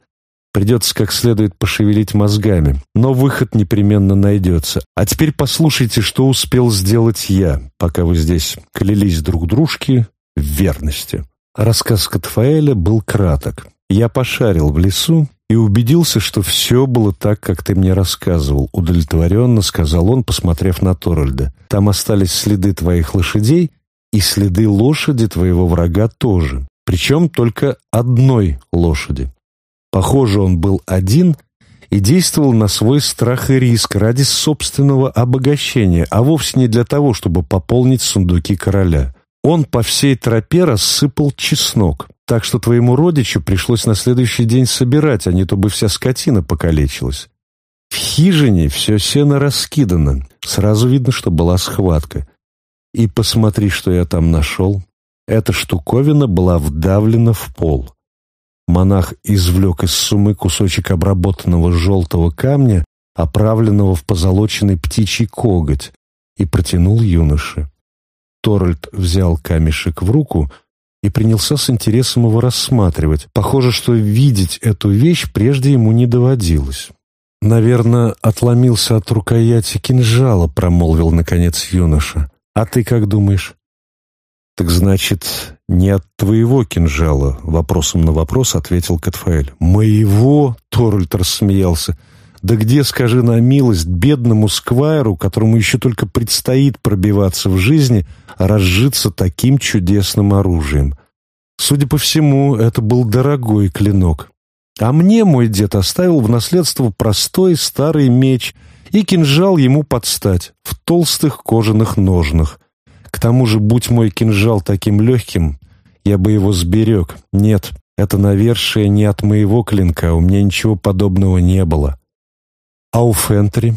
Придется как следует пошевелить мозгами, но выход непременно найдется. А теперь послушайте, что успел сделать я, пока вы здесь клялись друг дружке в верности. Рассказ Катфаэля был краток. Я пошарил в лесу и убедился, что все было так, как ты мне рассказывал. Удовлетворенно сказал он, посмотрев на Торальда. Там остались следы твоих лошадей и следы лошади твоего врага тоже. Причем только одной лошади. Похоже, он был один и действовал на свой страх и риск ради собственного обогащения, а вовсе не для того, чтобы пополнить сундуки короля. Он по всей тропе рассыпал чеснок, так что твоему родичу пришлось на следующий день собирать, а не то бы вся скотина покалечилась. В хижине все сено раскидано, сразу видно, что была схватка. И посмотри, что я там нашел. Эта штуковина была вдавлена в пол. Монах извлек из сумы кусочек обработанного желтого камня, оправленного в позолоченный птичий коготь, и протянул юноше. Торальд взял камешек в руку и принялся с интересом его рассматривать. Похоже, что видеть эту вещь прежде ему не доводилось. «Наверное, отломился от рукояти кинжала», — промолвил, наконец, юноша. «А ты как думаешь?» «Так значит, не от твоего кинжала?» — вопросом на вопрос ответил Катфаэль. «Моего?» — Торальд рассмеялся. Да где, скажи на милость, бедному сквайру, которому еще только предстоит пробиваться в жизни, разжиться таким чудесным оружием? Судя по всему, это был дорогой клинок. А мне мой дед оставил в наследство простой старый меч и кинжал ему подстать в толстых кожаных ножнах. К тому же, будь мой кинжал таким легким, я бы его сберег. Нет, это навершие не от моего клинка, у меня ничего подобного не было. «А у Фентри?»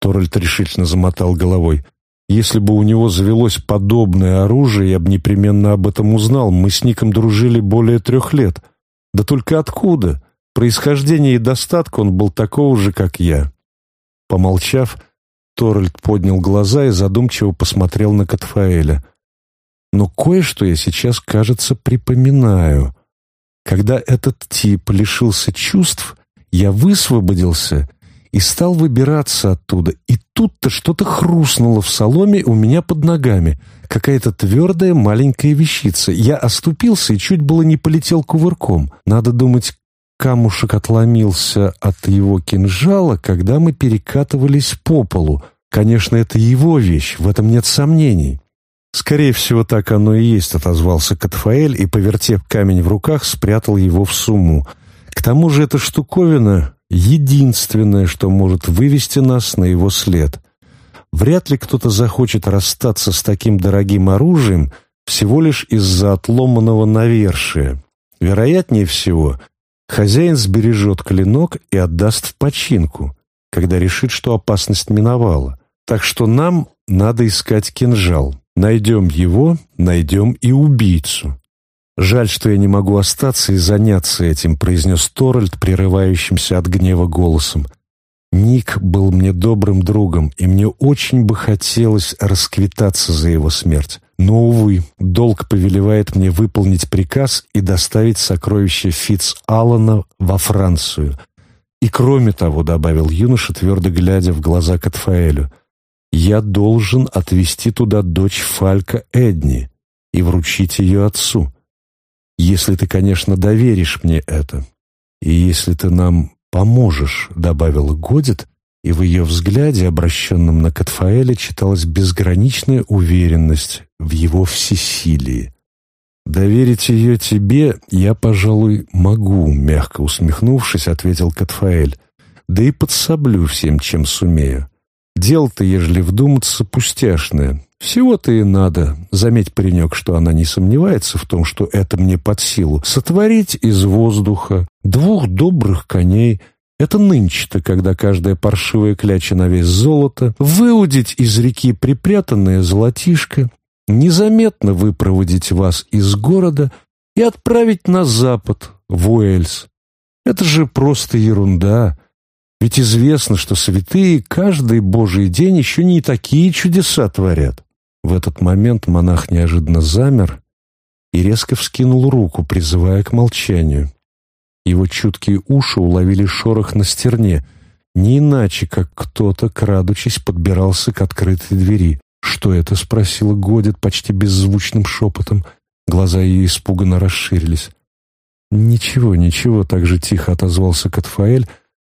Торальд решительно замотал головой. «Если бы у него завелось подобное оружие, я бы непременно об этом узнал. Мы с Ником дружили более трех лет». Да только откуда? Происхождение и достаток он был такого же, как я. Помолчав, Торальд поднял глаза и задумчиво посмотрел на Катфаэля. Но кое-что я сейчас, кажется, припоминаю. Когда этот тип лишился чувств, я высвободился и стал выбираться оттуда. И тут-то что-то хрустнуло в соломе у меня под ногами. Какая-то твердая маленькая вещица. Я оступился и чуть было не полетел кувырком. Надо думать, камушек отломился от его кинжала, когда мы перекатывались по полу. Конечно, это его вещь, в этом нет сомнений. «Скорее всего, так оно и есть», — отозвался Катфаэль и, повертев камень в руках, спрятал его в сумму. «К тому же эта штуковина — единственное, что может вывести нас на его след. Вряд ли кто-то захочет расстаться с таким дорогим оружием всего лишь из-за отломанного навершия. Вероятнее всего, хозяин сбережет клинок и отдаст в починку, когда решит, что опасность миновала. Так что нам надо искать кинжал». Найдем его, найдем и убийцу. Жаль, что я не могу остаться и заняться этим, произнес Торальд, прерывающимся от гнева голосом. Ник был мне добрым другом, и мне очень бы хотелось расквитаться за его смерть. Но, увы, долг повелевает мне выполнить приказ и доставить сокровища Фитц Аллана во Францию. И кроме того, добавил юноша, твердо глядя в глаза Катфаэлю, я должен отвезти туда дочь Фалька Эдни и вручить ее отцу. Если ты, конечно, доверишь мне это. И если ты нам поможешь, — добавила Годит, и в ее взгляде, обращенном на Катфаэля, читалась безграничная уверенность в его всесилии. «Доверить ее тебе я, пожалуй, могу», — мягко усмехнувшись, ответил Катфаэль. «Да и подсоблю всем, чем сумею. Дело-то, ежели вдуматься, пустяшное. Всего-то и надо, заметь, паренек, что она не сомневается в том, что это мне под силу, сотворить из воздуха двух добрых коней, это нынче-то, когда каждая паршивая кляча на вес золота, выудить из реки припрятанное золотишко, незаметно выпроводить вас из города и отправить на запад, в Уэльс. Это же просто ерунда. Ведь известно, что святые каждый божий день еще не такие чудеса творят. В этот момент монах неожиданно замер и резко вскинул руку, призывая к молчанию. Его чуткие уши уловили шорох на стерне, не иначе, как кто-то, крадучись, подбирался к открытой двери. «Что это?» — спросила Годит почти беззвучным шепотом. Глаза ее испуганно расширились. «Ничего, ничего», — так же тихо отозвался Катфаэль,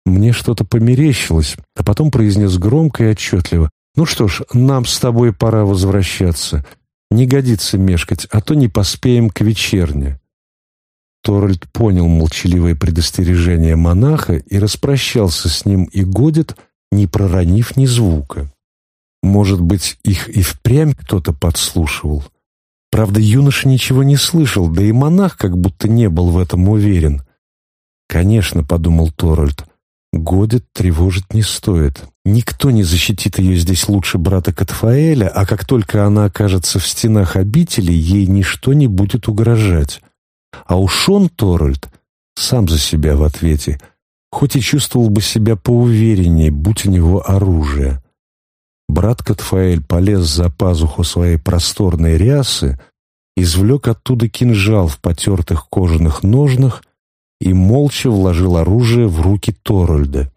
мне что-то померещилось, а потом произнес громко и отчетливо. «Ну что ж, нам с тобой пора возвращаться. Не годится мешкать, а то не поспеем к вечерне». Торальд понял молчаливое предостережение монаха и распрощался с ним и годит, не проронив ни звука. Может быть, их и впрямь кто-то подслушивал? Правда, юноша ничего не слышал, да и монах как будто не был в этом уверен. «Конечно», — подумал Торальд, Годит тревожить не стоит. Никто не защитит ее здесь лучше брата Катфаэля, а как только она окажется в стенах обители, ей ничто не будет угрожать. А уж он, Торальд, сам за себя в ответе, хоть и чувствовал бы себя поувереннее, будь у него оружие. Брат Катфаэль полез за пазуху своей просторной рясы, извлек оттуда кинжал в потертых кожаных ножнах и молча вложил оружие в руки Торольда.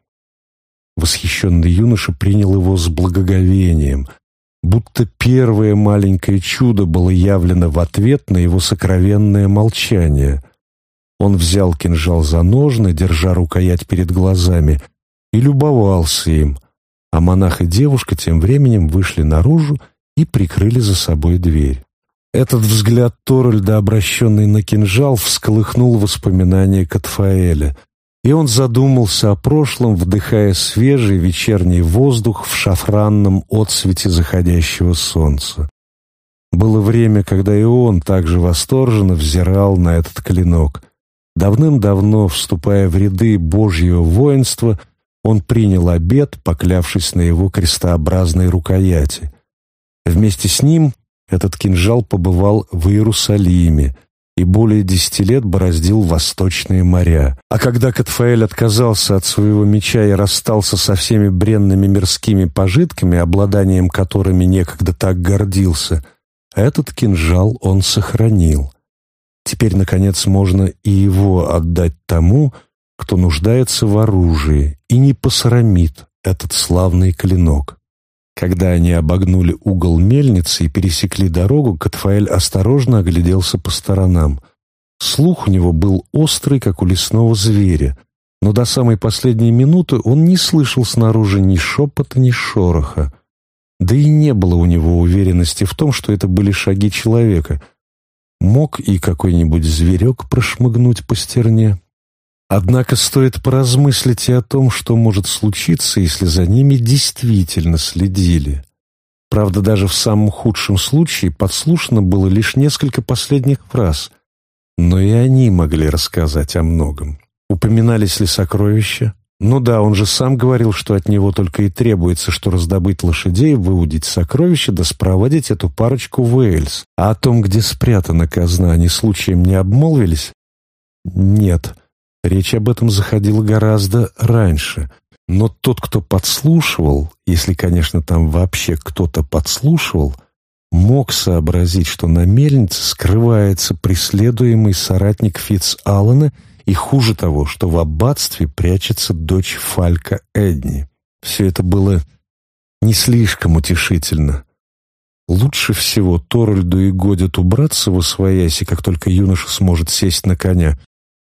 Восхищенный юноша принял его с благоговением, будто первое маленькое чудо было явлено в ответ на его сокровенное молчание. Он взял кинжал за ножны, держа рукоять перед глазами, и любовался им, а монах и девушка тем временем вышли наружу и прикрыли за собой дверь. Этот взгляд Торальда, обращенный на кинжал, всколыхнул воспоминания Катфаэля, и он задумался о прошлом, вдыхая свежий вечерний воздух в шафранном отсвете заходящего солнца. Было время, когда и он также восторженно взирал на этот клинок. Давным-давно, вступая в ряды Божьего воинства, он принял обет, поклявшись на его крестообразной рукояти. Вместе с ним этот кинжал побывал в Иерусалиме, и более десяти лет бороздил восточные моря. А когда Катфаэль отказался от своего меча и расстался со всеми бренными мирскими пожитками, обладанием которыми некогда так гордился, этот кинжал он сохранил. Теперь, наконец, можно и его отдать тому, кто нуждается в оружии и не посрамит этот славный клинок. Когда они обогнули угол мельницы и пересекли дорогу, Катфаэль осторожно огляделся по сторонам. Слух у него был острый, как у лесного зверя, но до самой последней минуты он не слышал снаружи ни шепота, ни шороха. Да и не было у него уверенности в том, что это были шаги человека. Мог и какой-нибудь зверек прошмыгнуть по стерне. Однако стоит поразмыслить и о том, что может случиться, если за ними действительно следили. Правда, даже в самом худшем случае подслушано было лишь несколько последних фраз, но и они могли рассказать о многом. Упоминались ли сокровища? Ну да, он же сам говорил, что от него только и требуется, что раздобыть лошадей, выудить сокровища, да спроводить эту парочку в Уэльс. А о том, где спрятана казна, они случаем не обмолвились? Нет. Речь об этом заходила гораздо раньше. Но тот, кто подслушивал, если, конечно, там вообще кто-то подслушивал, мог сообразить, что на мельнице скрывается преследуемый соратник Фитц Аллена и, хуже того, что в аббатстве прячется дочь Фалька Эдни. Все это было не слишком утешительно. Лучше всего Торальду и Годят убраться во свояси, как только юноша сможет сесть на коня,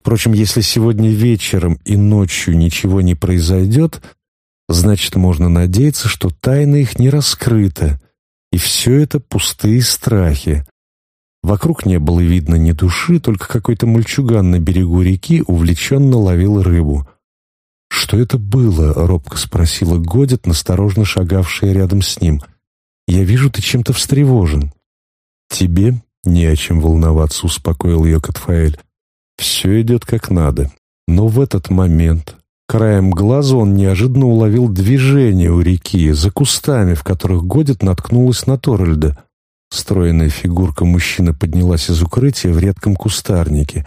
Впрочем, если сегодня вечером и ночью ничего не произойдет, значит, можно надеяться, что тайна их не раскрыта, и все это пустые страхи. Вокруг не было видно ни души, только какой-то мальчуган на берегу реки увлеченно ловил рыбу. «Что это было?» — робко спросила Годит, насторожно шагавшая рядом с ним. «Я вижу, ты чем-то встревожен». «Тебе не о чем волноваться», — успокоил ее Катфаэль. Все идет как надо. Но в этот момент краем глаза он неожиданно уловил движение у реки, за кустами, в которых Годит наткнулась на Торальда. Стройная фигурка мужчины поднялась из укрытия в редком кустарнике.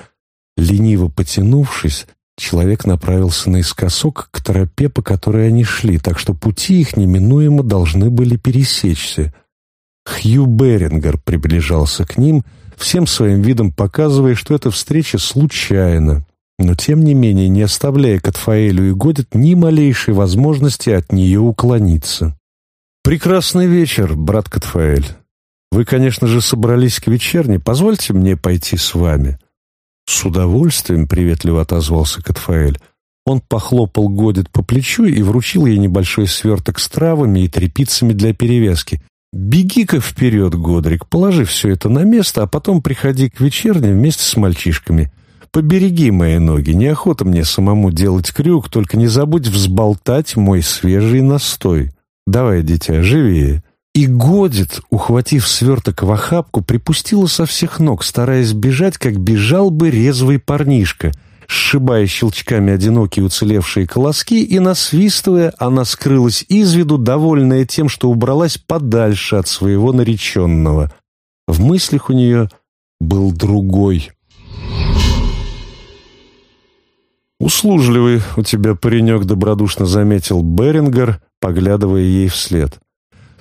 Лениво потянувшись, человек направился наискосок к тропе, по которой они шли, так что пути их неминуемо должны были пересечься. Хью Берингер приближался к ним — всем своим видом показывая, что эта встреча случайна, но тем не менее не оставляя Катфаэлю и Годит ни малейшей возможности от нее уклониться. «Прекрасный вечер, брат Катфаэль. Вы, конечно же, собрались к вечерне. Позвольте мне пойти с вами». «С удовольствием», — приветливо отозвался Катфаэль. Он похлопал Годит по плечу и вручил ей небольшой сверток с травами и тряпицами для перевязки. «Беги-ка вперед, Годрик, положи все это на место, а потом приходи к вечерне вместе с мальчишками. Побереги мои ноги, неохота мне самому делать крюк, только не забудь взболтать мой свежий настой. Давай, дитя, живее». И Годит, ухватив сверток в охапку, припустила со всех ног, стараясь бежать, как бежал бы резвый парнишка — сшибая щелчками одинокие уцелевшие колоски, и, насвистывая, она скрылась из виду, довольная тем, что убралась подальше от своего нареченного. В мыслях у нее был другой. «Услужливый у тебя паренек», — добродушно заметил Берингер, поглядывая ей вслед.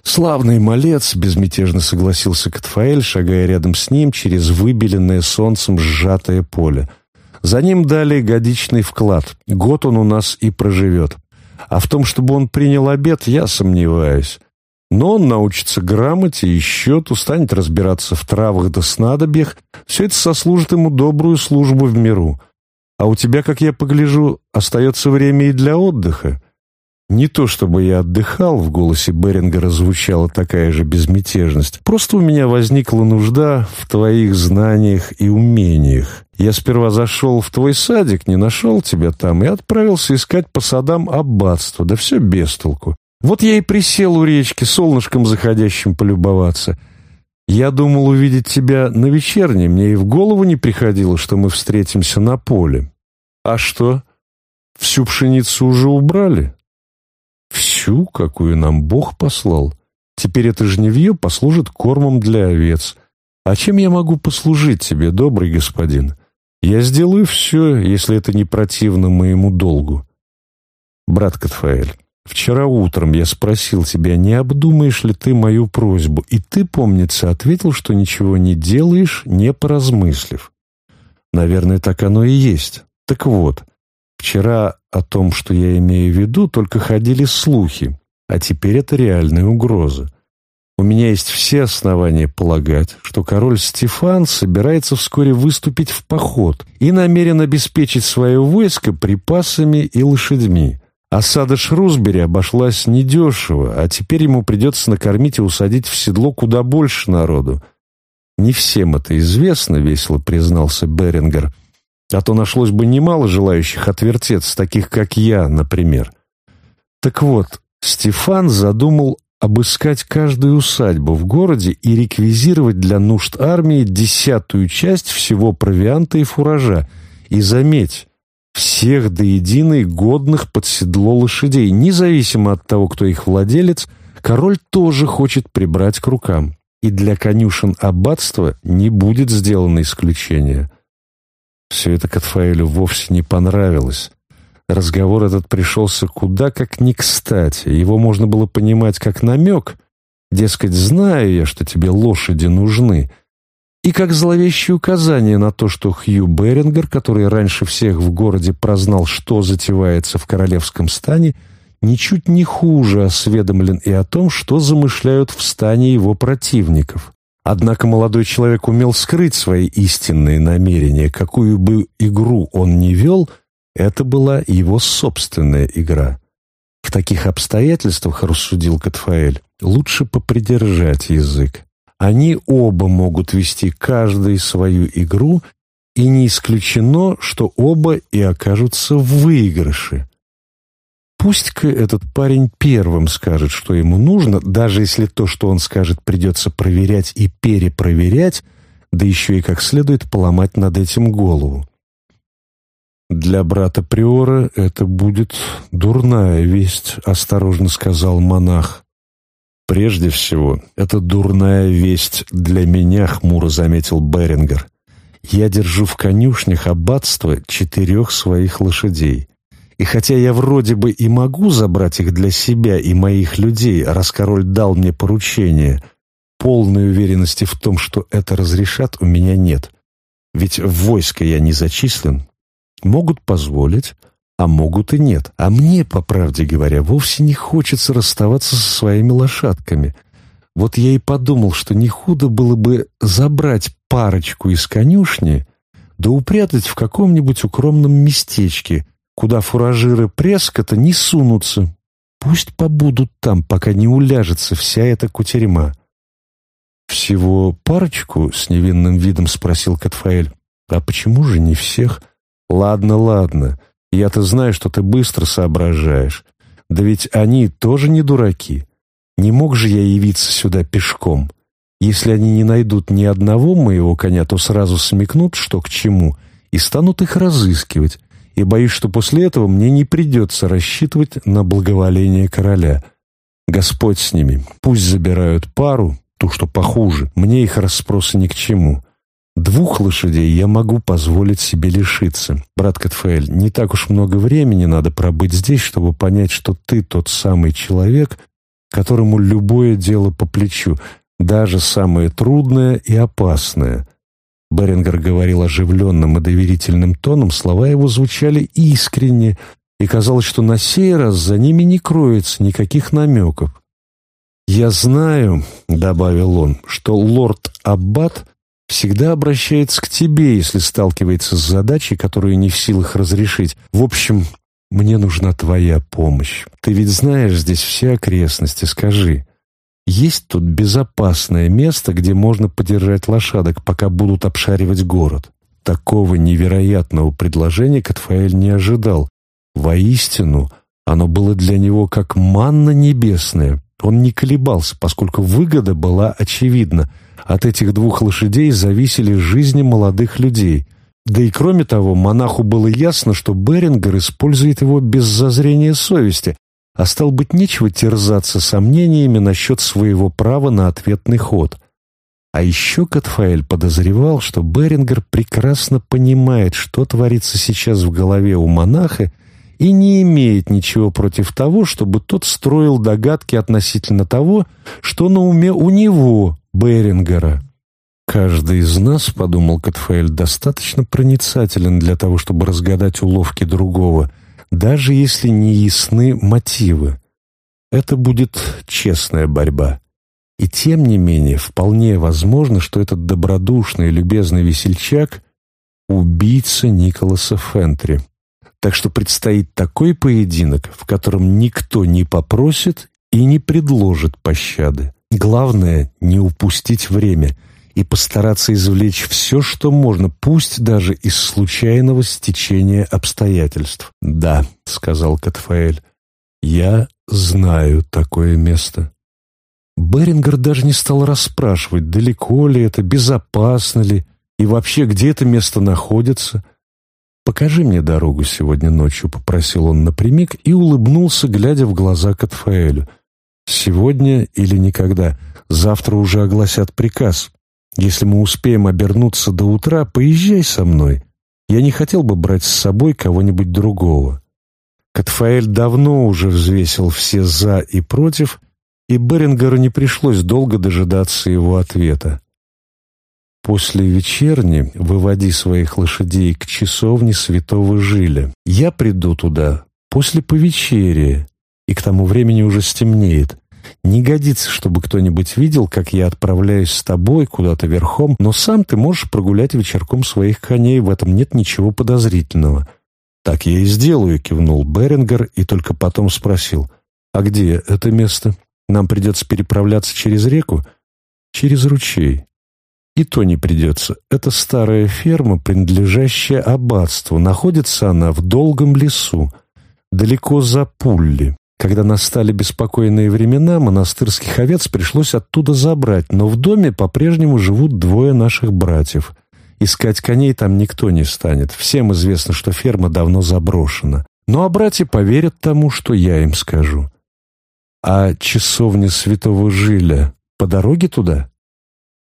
«Славный малец», — безмятежно согласился Катфаэль, шагая рядом с ним через выбеленное солнцем сжатое поле. За ним дали годичный вклад. Год он у нас и проживет. А в том, чтобы он принял обед, я сомневаюсь. Но он научится грамоте и счету, станет разбираться в травах да снадобьях. Все это сослужит ему добрую службу в миру. А у тебя, как я погляжу, остается время и для отдыха. Не то чтобы я отдыхал, в голосе Берингера звучала такая же безмятежность. Просто у меня возникла нужда в твоих знаниях и умениях. Я сперва зашел в твой садик, не нашел тебя там и отправился искать по садам аббатства, да все без толку. Вот я и присел у речки, солнышком заходящим полюбоваться. Я думал увидеть тебя на вечерне, мне и в голову не приходило, что мы встретимся на поле. А что, всю пшеницу уже убрали?» Всю, какую нам Бог послал. Теперь это жневье послужит кормом для овец. «А чем я могу послужить тебе, добрый господин? Я сделаю все, если это не противно моему долгу». «Брат Катфаэль, вчера утром я спросил тебя, не обдумаешь ли ты мою просьбу, и ты, помнится, ответил, что ничего не делаешь, не поразмыслив. Наверное, так оно и есть. Так вот, вчера о том, что я имею в виду, только ходили слухи, а теперь это реальная угроза. У меня есть все основания полагать, что король Стефан собирается вскоре выступить в поход и намерен обеспечить свое войско припасами и лошадьми. Осада Шрусбери обошлась недешево, а теперь ему придется накормить и усадить в седло куда больше народу. «Не всем это известно», — весело признался Берингер, «а то нашлось бы немало желающих отвертеться, таких как я, например». Так вот, Стефан задумал обыскать каждую усадьбу в городе и реквизировать для нужд армии десятую часть всего провианта и фуража. И заметь, всех до единой годных под седло лошадей, независимо от того, кто их владелец, король тоже хочет прибрать к рукам. И для конюшен аббатства не будет сделано исключение. Все это Катфаэлю вовсе не понравилось. Разговор этот пришелся куда как не кстати. Его можно было понимать как намек, дескать, знаю я, что тебе лошади нужны, и как зловещее указание на то, что Хью Берингер, который раньше всех в городе прознал, что затевается в королевском стане, ничуть не хуже осведомлен и о том, что замышляют в стане его противников. Однако молодой человек умел скрыть свои истинные намерения, какую бы игру он ни вел, это была его собственная игра. В таких обстоятельствах, рассудил Катфаэль, лучше попридержать язык. Они оба могут вести каждый свою игру, и не исключено, что оба и окажутся в выигрыше. Пусть-ка этот парень первым скажет, что ему нужно, даже если то, что он скажет, придется проверять и перепроверять, да еще и как следует поломать над этим голову. «Для брата Приора это будет дурная весть», — осторожно сказал монах. «Прежде всего, это дурная весть для меня», — хмуро заметил Берингер. «Я держу в конюшнях аббатства четырех своих лошадей. И хотя я вроде бы и могу забрать их для себя и моих людей, раз король дал мне поручение, полной уверенности в том, что это разрешат, у меня нет. Ведь в войско я не зачислен. Могут позволить, а могут и нет. А мне, по правде говоря, вовсе не хочется расставаться со своими лошадками. Вот я и подумал, что не худо было бы забрать парочку из конюшни да упрятать в каком-нибудь укромном местечке, куда фуражиры Прескота не сунутся. Пусть побудут там, пока не уляжется вся эта кутерьма. «Всего парочку?» — с невинным видом спросил Катфаэль. «А почему же не всех?» «Ладно, ладно. Я-то знаю, что ты быстро соображаешь. Да ведь они тоже не дураки. Не мог же я явиться сюда пешком. Если они не найдут ни одного моего коня, то сразу смекнут, что к чему, и станут их разыскивать. И боюсь, что после этого мне не придется рассчитывать на благоволение короля. Господь с ними. Пусть забирают пару, ту, что похуже. Мне их расспросы ни к чему. Двух лошадей я могу позволить себе лишиться. Брат Катфаэль, не так уж много времени надо пробыть здесь, чтобы понять, что ты тот самый человек, которому любое дело по плечу, даже самое трудное и опасное. Берингер говорил оживленным и доверительным тоном, слова его звучали искренне, и казалось, что на сей раз за ними не кроется никаких намеков. «Я знаю», — добавил он, — «что лорд Аббат — всегда обращается к тебе, если сталкивается с задачей, которую не в силах разрешить. В общем, мне нужна твоя помощь. Ты ведь знаешь здесь все окрестности, скажи. Есть тут безопасное место, где можно подержать лошадок, пока будут обшаривать город? Такого невероятного предложения Катфаэль не ожидал. Воистину, оно было для него как манна небесная. Он не колебался, поскольку выгода была очевидна — от этих двух лошадей зависели жизни молодых людей. Да и кроме того, монаху было ясно, что Берингер использует его без зазрения совести, а стал быть нечего терзаться сомнениями насчет своего права на ответный ход. А еще Катфаэль подозревал, что Берингер прекрасно понимает, что творится сейчас в голове у монаха, и не имеет ничего против того, чтобы тот строил догадки относительно того, что на уме у него, Берингера. «Каждый из нас, — подумал Катфаэль, — достаточно проницателен для того, чтобы разгадать уловки другого, даже если не ясны мотивы. Это будет честная борьба». И тем не менее, вполне возможно, что этот добродушный и любезный весельчак — убийца Николаса Фентри. Так что предстоит такой поединок, в котором никто не попросит и не предложит пощады. Главное — не упустить время и постараться извлечь все, что можно, пусть даже из случайного стечения обстоятельств. «Да», — сказал Катфаэль, — «я знаю такое место». Берингер даже не стал расспрашивать, далеко ли это, безопасно ли и вообще где это место находится. «Покажи мне дорогу сегодня ночью», — попросил он напрямик и улыбнулся, глядя в глаза Катфаэлю. «Сегодня или никогда. Завтра уже огласят приказ. Если мы успеем обернуться до утра, поезжай со мной. Я не хотел бы брать с собой кого-нибудь другого». Катфаэль давно уже взвесил все «за» и «против», и Берингеру не пришлось долго дожидаться его ответа. «После вечерни выводи своих лошадей к часовне святого Жиля. Я приду туда после повечерия, и к тому времени уже стемнеет. Не годится, чтобы кто-нибудь видел, как я отправляюсь с тобой куда-то верхом, но сам ты можешь прогулять вечерком своих коней, в этом нет ничего подозрительного». «Так я и сделаю», — кивнул Берингер и только потом спросил, «А где это место?» Нам придется переправляться через реку, через ручей. И то не придется. Это старая ферма, принадлежащая аббатству. Находится она в долгом лесу, далеко за Пулли. Когда настали беспокойные времена, монастырских овец пришлось оттуда забрать, но в доме по-прежнему живут двое наших братьев. Искать коней там никто не станет. Всем известно, что ферма давно заброшена. Ну а братья поверят тому, что я им скажу. А часовня святого Жиля по дороге туда?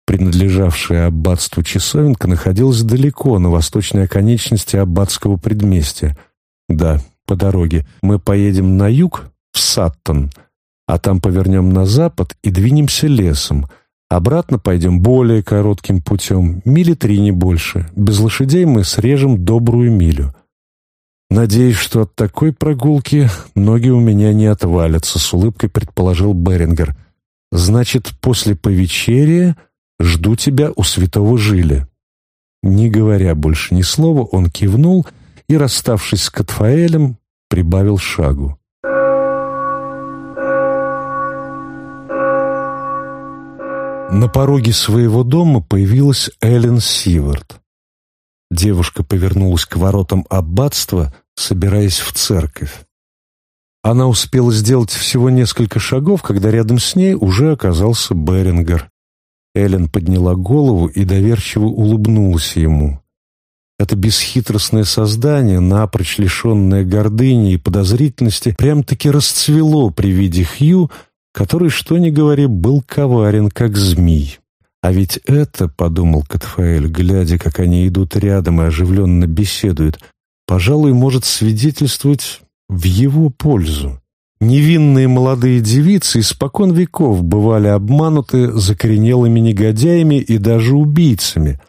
Принадлежавшая аббатству часовенка находилась далеко, на восточной оконечности аббатского предместья. Да, по дороге. Мы поедем на юг, в Саттон, а там повернем на запад и двинемся лесом. Обратно пойдем более коротким путем, мили три не больше. Без лошадей мы срежем добрую милю. «Надеюсь, что от такой прогулки ноги у меня не отвалятся», — с улыбкой предположил Берингер. «Значит, после повечерия жду тебя у святого Жиля». Не говоря больше ни слова, он кивнул и, расставшись с Катфаэлем, прибавил шагу. На пороге своего дома появилась Эллен Сивард. Девушка повернулась к воротам аббатства, собираясь в церковь. Она успела сделать всего несколько шагов, когда рядом с ней уже оказался Берингер. Эллен подняла голову и доверчиво улыбнулась ему. Это бесхитростное создание, напрочь лишенное гордыни и подозрительности, прям-таки расцвело при виде Хью, который, что ни говори, был коварен, как змей. А ведь это, — подумал Катфаэль, глядя, как они идут рядом и оживленно беседуют, пожалуй, может свидетельствовать в его пользу. Невинные молодые девицы испокон веков бывали обмануты закоренелыми негодяями и даже убийцами.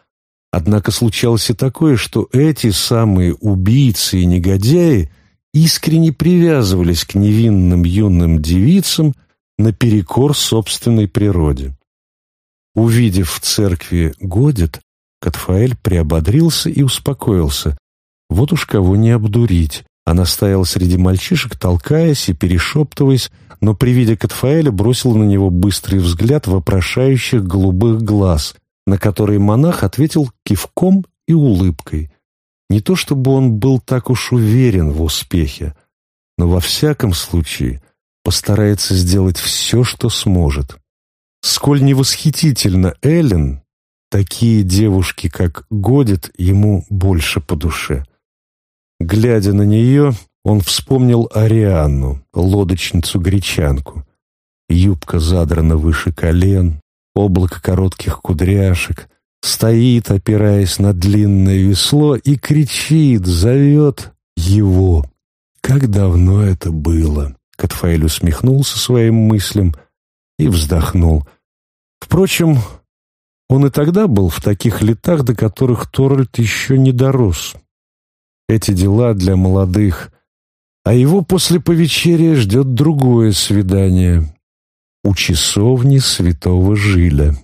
Однако случалось и такое, что эти самые убийцы и негодяи искренне привязывались к невинным юным девицам наперекор собственной природе. Увидев в церкви Годит, Катфаэль приободрился и успокоился. Вот уж кого не обдурить. Она стояла среди мальчишек, толкаясь и перешептываясь, но при виде Катфаэля бросила на него быстрый взгляд вопрошающих голубых глаз, на который монах ответил кивком и улыбкой. Не то чтобы он был так уж уверен в успехе, но во всяком случае постарается сделать все, что сможет. Сколь невосхитительно Эллен, такие девушки, как Годит, ему больше по душе. Глядя на нее, он вспомнил Арианну, лодочницу-гречанку. Юбка задрана выше колен, облако коротких кудряшек, стоит, опираясь на длинное весло, и кричит, зовет его. Как давно это было! Катфаэль усмехнулся своим мыслям и вздохнул. Впрочем, он и тогда был в таких летах, до которых Торальд еще не дорос. Эти дела для молодых, а его после повечерия ждет другое свидание у часовни святого Жиля.